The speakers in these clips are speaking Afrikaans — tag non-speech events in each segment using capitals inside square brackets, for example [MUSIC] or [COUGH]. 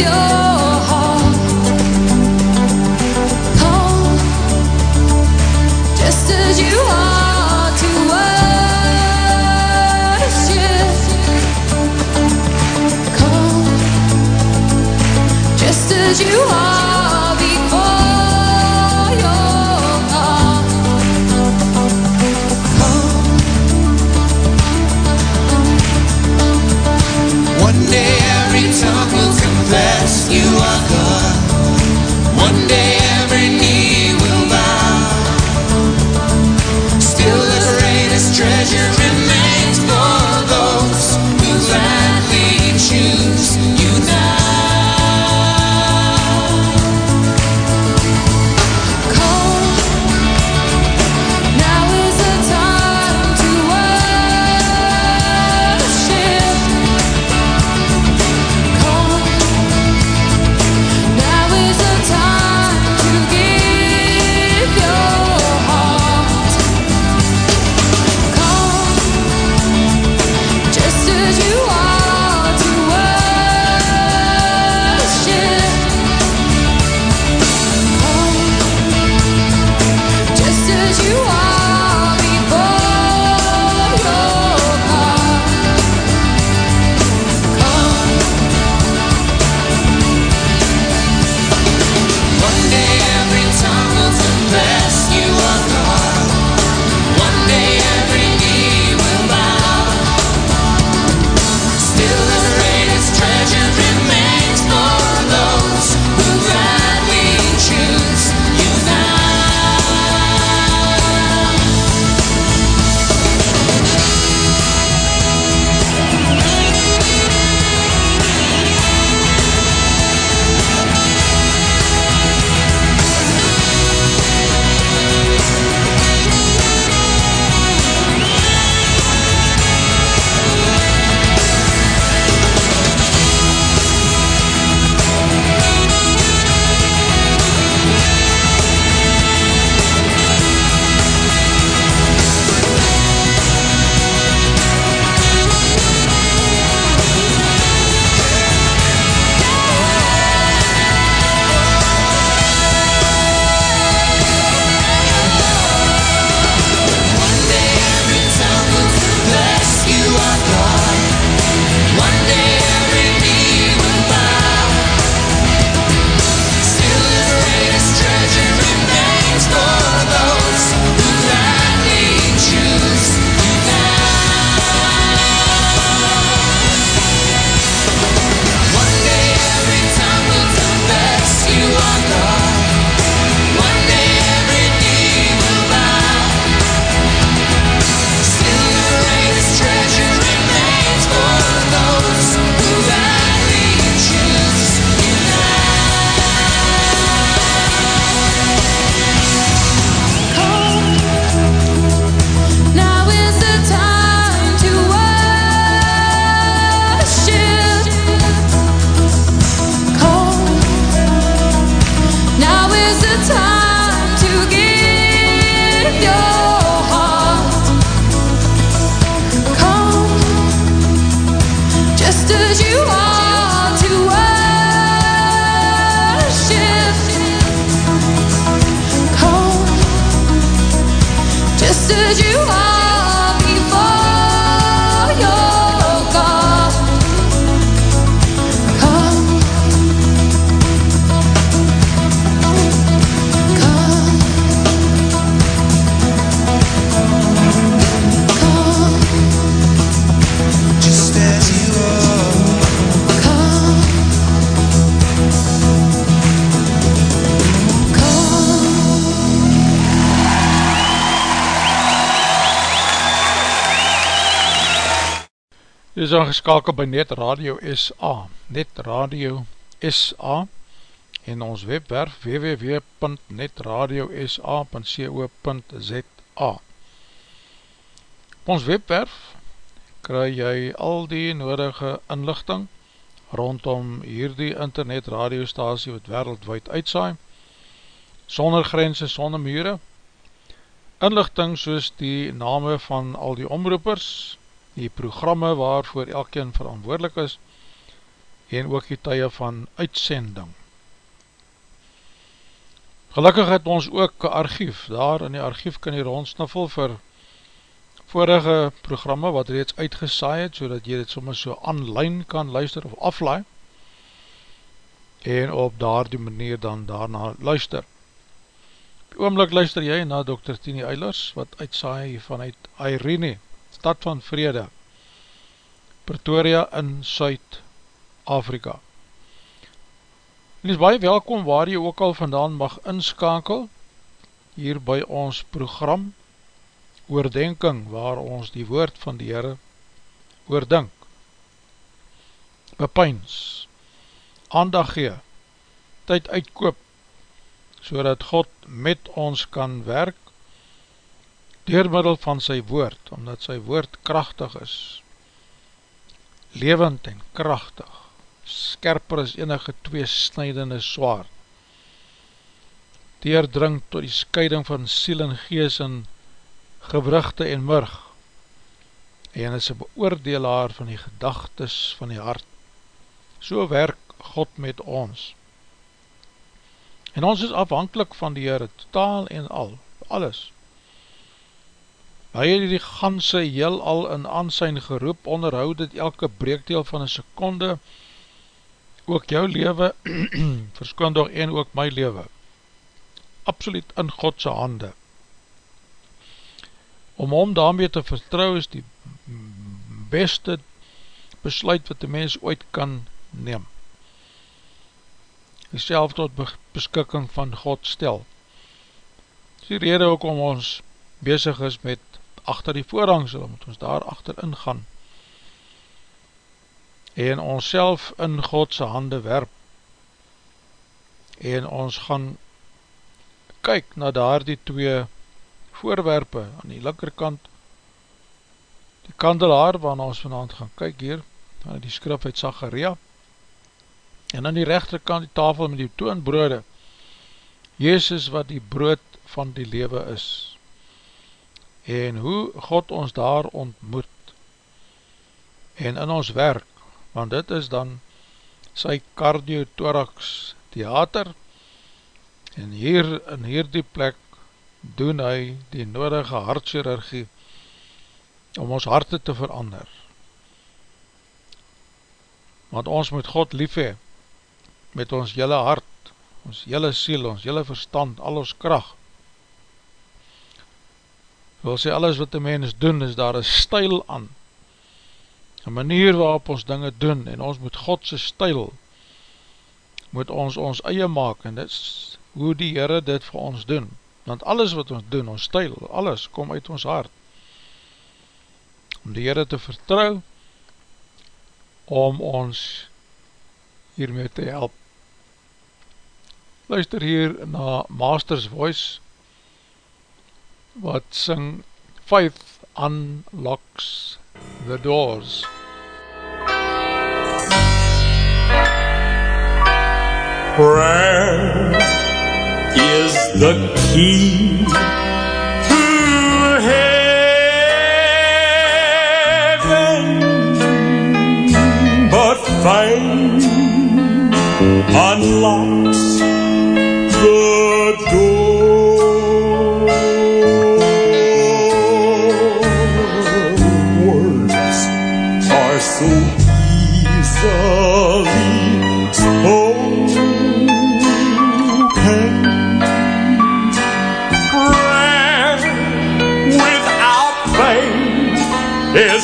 is aangeskakel by Net Radio SA, Net Radio SA, en ons webwerf www.netradiosa.co.za Op ons webwerf kry jy al die nodige inlichting rondom hierdie internet radiostasie wat wereldwijd uitsaai, sonder grense, sonder mure, inlichting soos die name van al die omroepers, die programme waarvoor elkeen verantwoordelik is, en ook die tye van uitsending. Gelukkig het ons ook archief, daar in die archief kan jy rondsniffel vir vorige programme wat reeds uitgesaai het, so dat jy dit soms so online kan luister of aflaai, en op daar die manier dan daarna luister. Oomlik luister jy na Dr. Tini Eilers, wat uitsaai vanuit Irene, stad van vrede, Pretoria in Suid-Afrika. En is baie welkom waar jy ook al vandaan mag inskakel, hier by ons program, oordenking, waar ons die woord van die Heere oordink, bepyns, aandag gee, tyd uitkoop, so dat God met ons kan werk, door middel van sy woord, omdat sy woord krachtig is, levend en krachtig, skerper as enige twee snijdende zwaard, deerdring tot die scheiding van siel en gees en gewrugte en murg, en is een beoordelaar van die gedagtes van die hart. So werk God met ons. En ons is afhankelijk van die Heere, totaal en al, alles. Hy het die ganse heel al in aansijn geroep, onderhoud het elke breekdeel van een seconde, ook jou leven, [CLEARS THROAT] verskondig en ook my leven, absoluut in Godse hande. Om hom daarmee te vertrouw is die beste besluit wat die mens ooit kan neem. Die self tot beskikking van God stel. Dis die rede ook om ons bezig is met achter die voorhangsel, moet ons daar achter ingaan. En ons self in Godse hande werp. En ons gaan kyk na daar die twee voorwerpe aan die linkerkant. Die kandelaar waarna ons vanavond gaan kyk hier aan die skrif uit Zacharia en aan die rechterkant die tafel met die toonbrode. Jezus wat die brood van die lewe is en hoe God ons daar ontmoet en in ons werk, want dit is dan sy cardiothorax theater en hier in hierdie plek doen hy die nodige hartchirurgie om ons harte te verander. Want ons moet God lief hee met ons jylle hart ons jylle siel, ons jylle verstand, al ons kracht wil sê alles wat die mens doen is daar een stijl aan. Een manier waarop ons dinge doen en ons moet Godse stijl moet ons ons eie maak en dit is hoe die Heere dit vir ons doen. Want alles wat ons doen, ons stijl alles kom uit ons hart. Om die Heere te vertrouw om ons hiermee te help. Luister hier na Master's Voice wat sing Faith Unlocks the Doors. Prayer is the key to heaven, but faith unlocks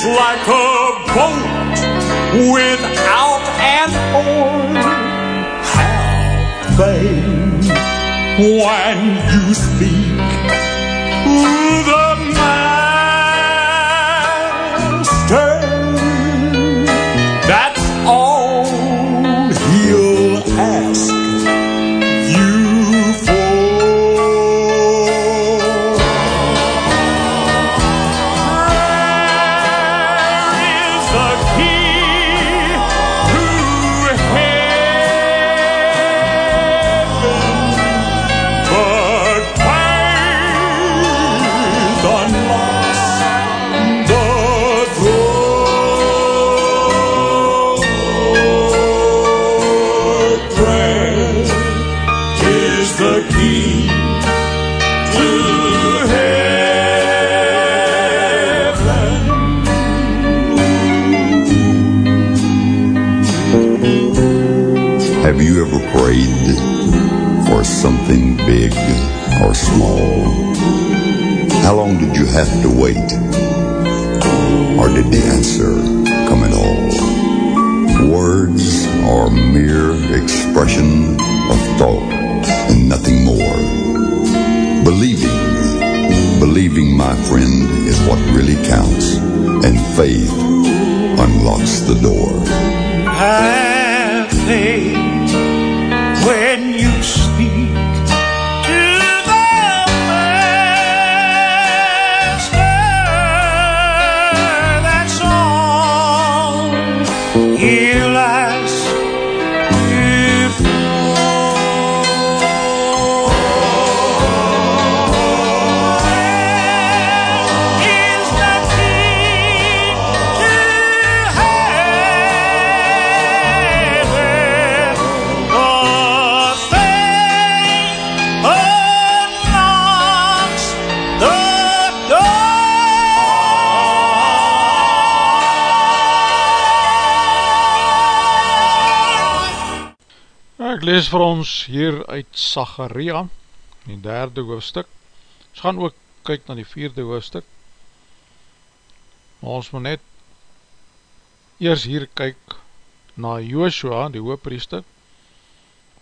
like a boat without an oar. How faith when you speak the ever prayed for something big or small? How long did you have to wait? Or did the answer come at all? Words are mere expression of thought and nothing more. Believing, believing, my friend, is what really counts, and faith unlocks the door. Have faith vir ons hier uit Sagaria, die derde hoofdstuk. Ons gaan ook kyk na die vierde hoofdstuk. Maar ons moet net eers hier kyk na Joshua, die hoopriester,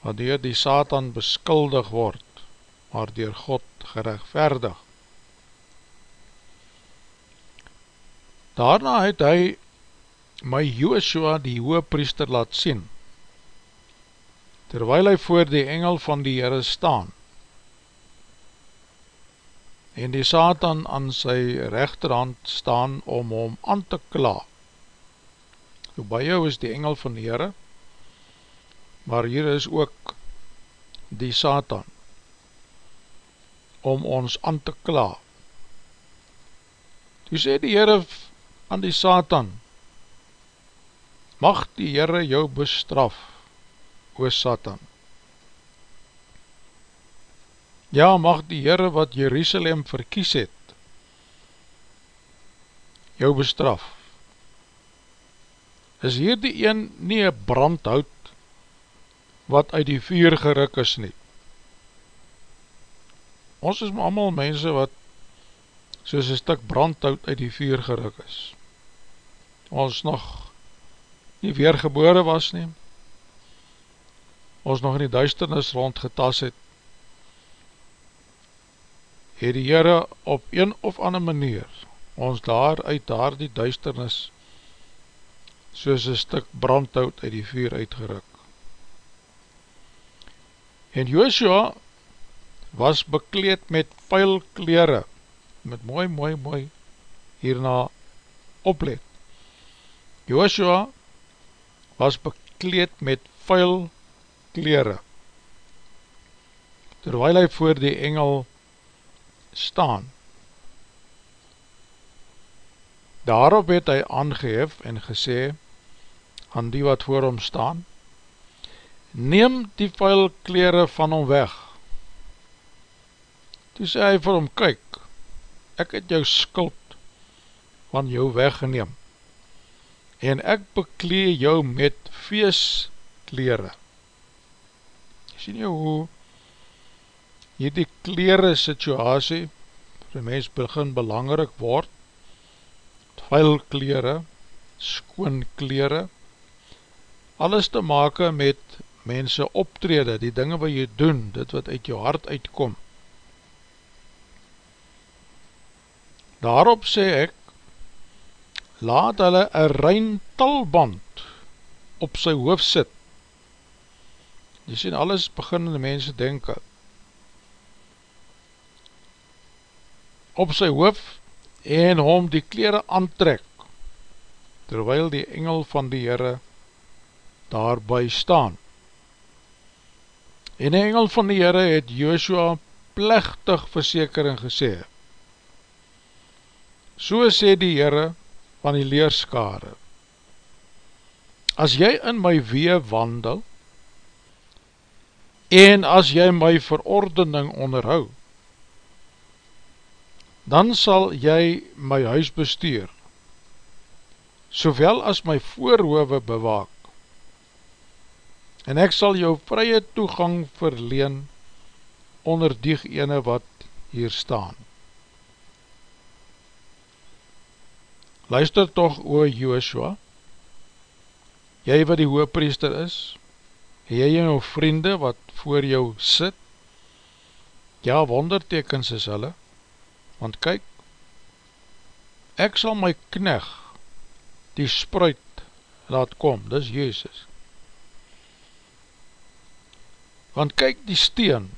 wat dier die Satan beskuldig word, maar dier God gerechtverdig. Daarna het hy my Joshua die hoopriester laat sien, terwyl hy voor die engel van die Heere staan, en die Satan aan sy rechterhand staan om hom aan te kla. So by jou is die engel van die Heere, maar hier is ook die Satan, om ons aan te kla. Toe sê die Heere aan die Satan, mag die Heere jou bestraf, o Satan. Ja, mag die Heere wat Jerusalem verkies het, jou bestraf. Is hier die een nie een brandhout, wat uit die vuur geruk is nie? Ons is maar allemaal mense wat soos een stuk brandhout uit die vuur geruk is. Ons nog nie weergebore was nie, ons nog in die duisternis rondgetas het, het die Heere op een of ander manier ons daar uit daar die duisternis soos een stuk brandhout uit die vuur uitgeruk. En Joshua was bekleed met vuil kleren, met mooi, mooi, mooi hierna oplet. Joshua was bekleed met vuil kleren, terwijl hy voor die engel staan. Daarop het hy aangehef en gesê aan die wat voor hom staan, neem die vuil kleren van hom weg. Toe sê hy vir hom, kyk, ek het jou skuld van jou weggeneem en ek beklee jou met feestkleren. Sien jy hoe hierdie kleren situasie vir die mens begin belangrik word, vuil kleren, skoon kleren, alles te make met mense optrede, die dinge wat jy doen, dit wat uit jou hart uitkom. Daarop sê ek, laat hulle een rein talband op sy hoofd sit. Jy sien, alles beginnende mense denken, op sy hoofd en hom die kleren aantrek, terwyl die engel van die Heere daarby staan. En die engel van die Heere het Joshua plechtig versekering gesê, so sê die Heere van die leerskare, as jy in my wee wandel, en as jy my verordening onderhoud, dan sal jy my huis bestuur, sowel as my voorhove bewaak, en ek sal jou vrye toegang verleen onder die ene wat hier staan. Luister toch o Joshua, jy wat die hoopriester is, jy en jou vriende wat voor jou sit, ja wondertekens is hulle, want kyk, ek sal my kneg, die spruit, laat kom, dis Jezus. Want kyk die steen,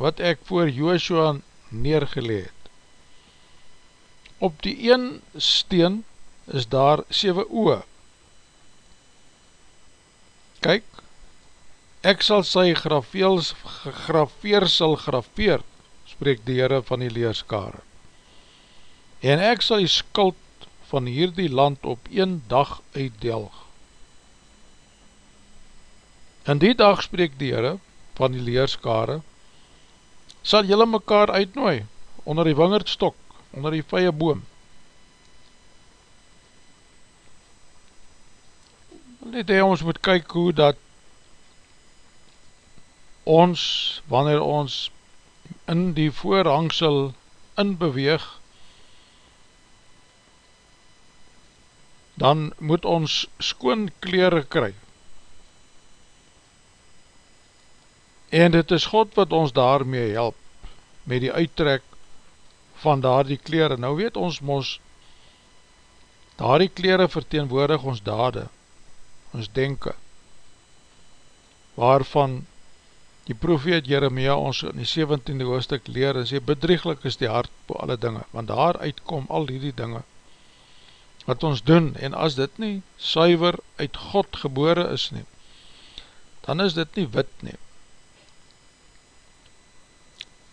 wat ek voor Joshua neergeleed. Op die een steen is daar 7 oe. Kyk, ek sal sy grafeels, grafeer sal grafeer, spreek die Heere van die leerskare. En ek sal die skuld van hierdie land op een dag uitdelg. In die dag spreek die Heere van die leerskare, sal jylle mekaar uitnooi onder die wingerdstok, onder die vye Net hy ons moet kyk hoe dat ons, wanneer ons in die voorhangsel inbeweeg, dan moet ons skoon kleren kry. En dit is God wat ons daarmee help, met die uittrek van daar die kleren. Nou weet ons mos, daar die kleren verteenwoordig ons dade, ons denken, waarvan die profeet Jeremia ons in die 17e hoofdstuk leer en sê, bedrieglik is die hart op alle dinge, want daaruit kom al die dinge wat ons doen, en as dit nie suiver uit God gebore is nie, dan is dit nie wit nie,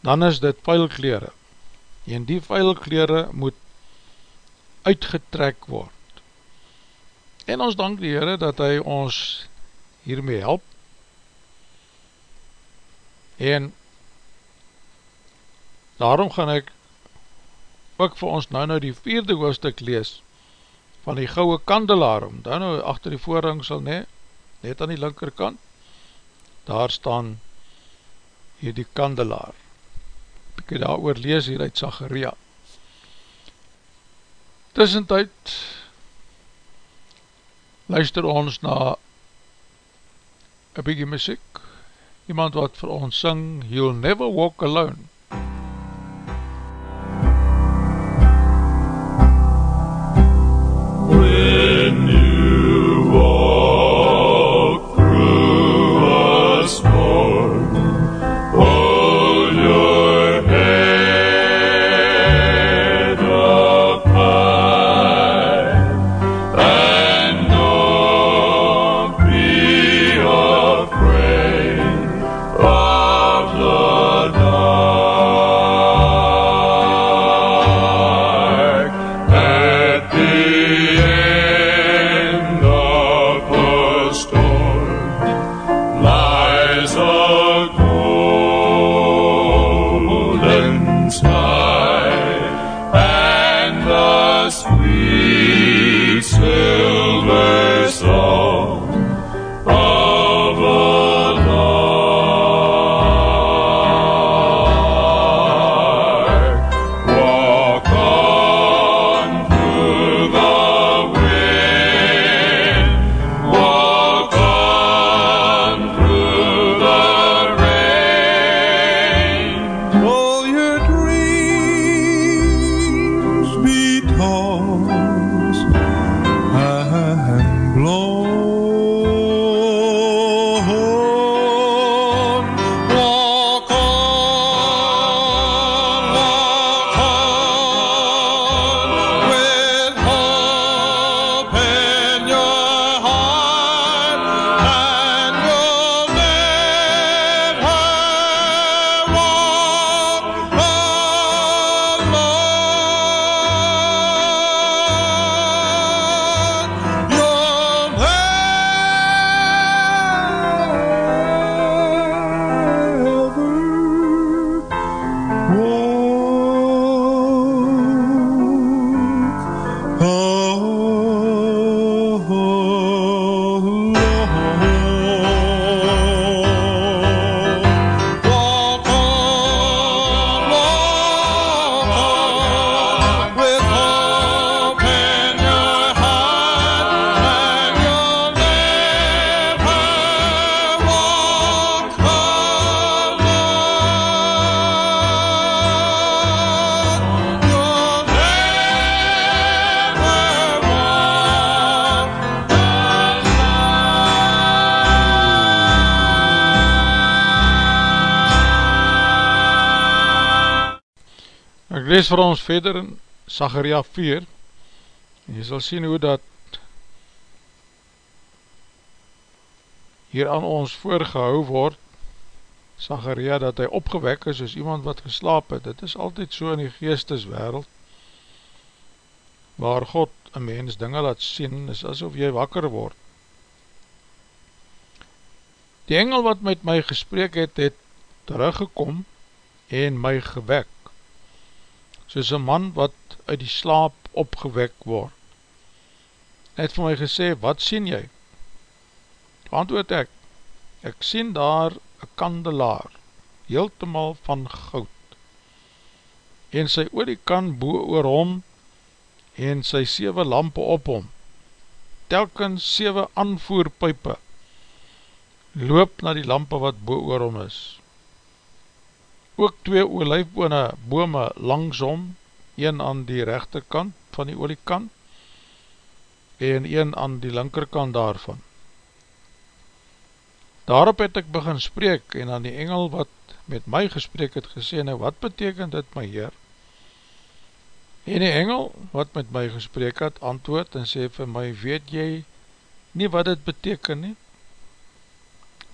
dan is dit vuilkleren, en die vuilkleren moet uitgetrek word. En ons dank die Heere dat hy ons hiermee help, en daarom gaan ek ook vir ons nou nou die vierde hoofdstuk lees, van die gouwe kandelaar, om dan nou achter die voorhang sal ne, net aan die linkerkant, daar staan hier die kandelaar. Bykie daar oor lees hier uit Zacharia. Tussentijd luister ons na een bykie muziek, iemand wat vir ons syng, You'll Never Walk Alone. Ek lees vir ons verder in Sagaria 4 en jy sal sien hoe dat hier aan ons voorgehou word Sagaria dat hy opgewek is as iemand wat geslaap het. Dit is altyd so in die geesteswereld waar God een mens dinge laat sien is asof jy wakker word. Die engel wat met my gesprek het, het teruggekom en my gewek soos een man wat uit die slaap opgewek word. Hy het vir my gesê, wat sien jy? Antwoord ek, ek sien daar een kandelaar, heeltemaal van goud, en sy oor die kan boe oor hom, en sy sewe lampe op hom, telkens sewe anvoerpijpe, loop na die lampe wat boe oor hom is, ook twee olijfbone bome langsom, een aan die rechterkant van die oliekant en een aan die linkerkant daarvan. Daarop het ek begin spreek en aan die engel wat met my gesprek het gesê, nou wat betekent dit my heer? En die engel wat met my gesprek het antwoord en sê vir my, weet jy nie wat dit beteken nie?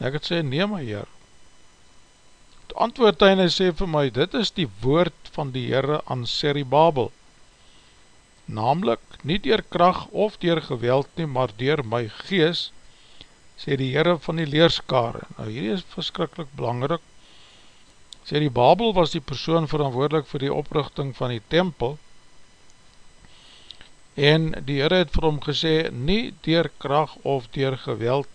Ek het sê, nee my heer, antwoord hy en hy sê vir my, dit is die woord van die Heere aan Seribabel, namelijk nie dier kracht of dier geweld nie, maar dier my gees, sê die Heere van die leerskare. Nou hier is verskrikkelijk belangrijk, sê die Babel was die persoon verantwoordelik vir die oprichting van die tempel, en die Heere het vir hom gesê, nie dier kracht of dier geweld,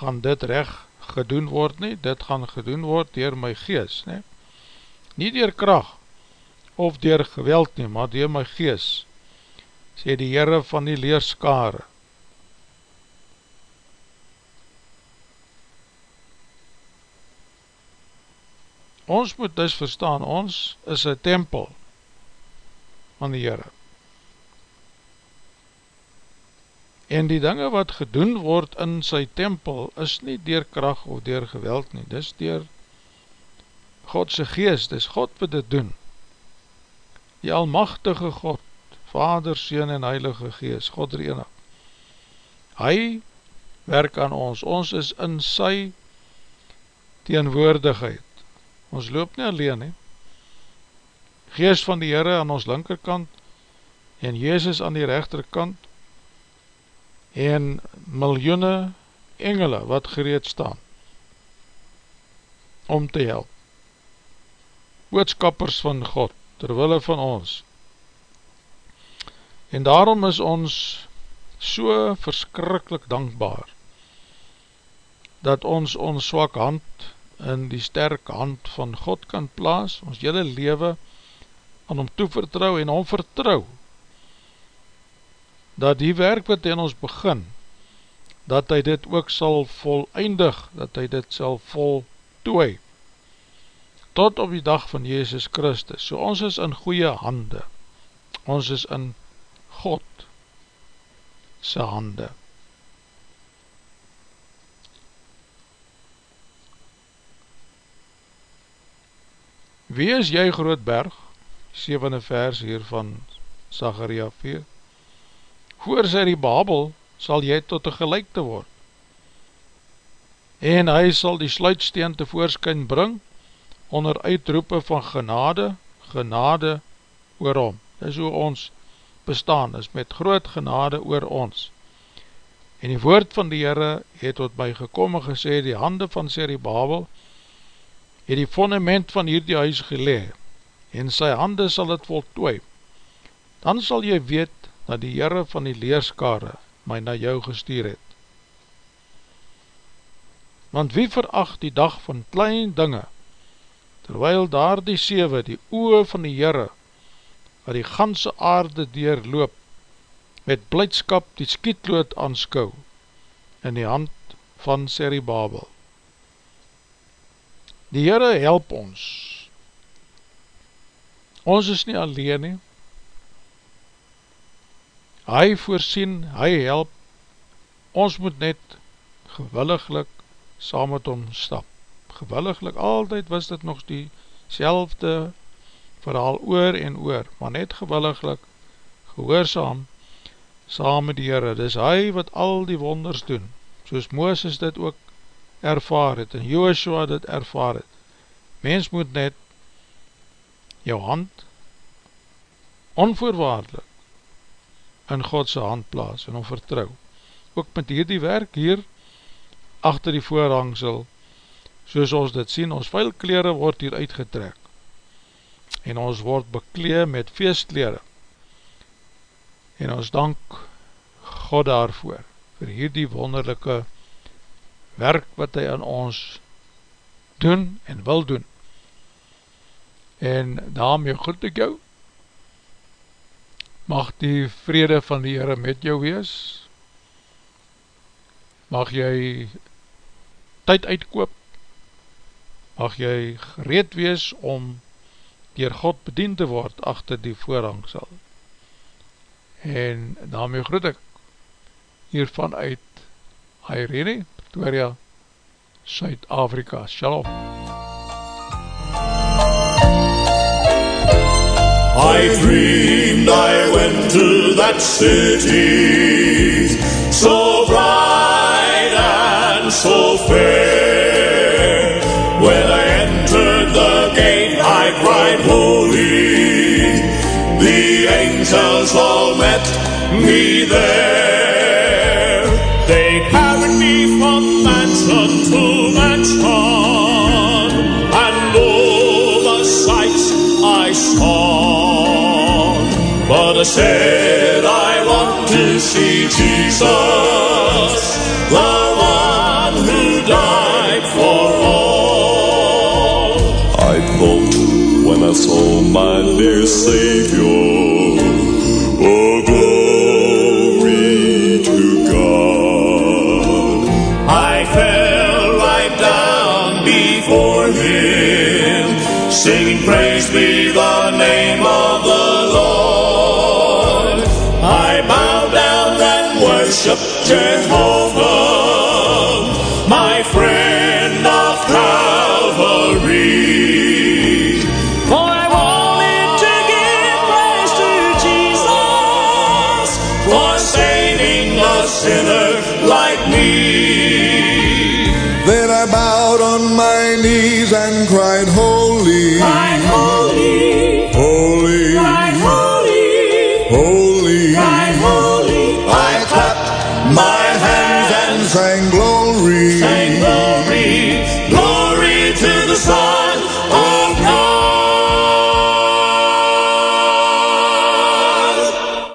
gaan dit recht gedoen word nie, dit gaan gedoen word dier my gees, nie, nie dier kracht of dier geweld nie, maar dier my gees, sê die Heere van die leerskare. Ons moet dus verstaan, ons is een tempel van die Heere. En die dinge wat gedoen word in sy tempel is nie dier kracht of dier geweld nie, dis dier Godse geest, dis God wat dit doen. Die almachtige God, Vader, Seen en Heilige Geest, God reene. Hy werk aan ons, ons is in sy teenwoordigheid. Ons loop nie alleen nie. Geest van die Heere aan ons linkerkant en Jezus aan die rechterkant en miljoene engele wat gereed staan om te help. Boodskappers van God, terwille van ons. En daarom is ons so verskrikkelijk dankbaar dat ons ons swak hand in die sterk hand van God kan plaas, ons jylle lewe aan hom toevertrouw en hom vertrouw dat die werk wat in ons begin, dat hy dit ook sal volleindig, dat hy dit sal voltooi, tot op die dag van Jezus Christus. So ons is in goeie hande, ons is in God sy hande. Wie is jy groot berg? 7e vers hier van Zachariah 4 voor sy die Babel sal jy tot een gelijkte word. En hy sal die sluitsteen tevoorskyn bring onder uitroepe van genade, genade oor hom. Dis hoe ons bestaan, is met groot genade oor ons. En die woord van die Heere het tot my gekom en gesê, die hande van Seri Babel het die fundament van hierdie huis gelee, en sy hande sal het voltooi. Dan sal jy weet dat die Heere van die leerskare my na jou gestuur het. Want wie veracht die dag van klein dinge, terwyl daar die sewe, die oe van die Heere, wat die ganse aarde deurloop, met blijdskap die skietlood aanskou, in die hand van Seribabel. Die Heere help ons. Ons is nie alleen nie, hy voorsien, hy help, ons moet net gewilliglik saam met hom stap. Gewilliglik, altyd was dit nog die selfde verhaal oor en oor, maar net gewilliglik, gehoorzaam, saam met die Heere. Dis hy wat al die wonders doen, soos Mooses dit ook ervaar het, en Joshua dit ervaar het. Mens moet net jou hand onvoorwaardelik in Godse hand plaas en om vertrouw. Ook met hierdie werk hier achter die voorhangsel, soos ons dit sien, ons vuilkleren word hier uitgetrek. En ons word beklee met feestkleren en ons dank God daarvoor vir hierdie wonderlijke werk wat hy aan ons doen en wil doen. En daarmee goed ek jou mag die vrede van die Heere met jou wees mag jy tyd uitkoop mag jy gereed wees om dier God bedien te word achter die voorhang sal en daarmee groet ek hiervan uit Irene, Pretoria, Suid-Afrika. Shalom. I went to that city so bright and so fair. When I entered the gate, I cried, Holy. The angels all met me there. I said I want to see Jesus, the one who died for all. I thought when I saw my dear Savior, oh glory to God. I fell right down before Him, singing praise be worship Jehovah, my friend of Calvary. For I wanted to give praise to Jesus for saving a sinner like me. Then I bowed on my knees and cried.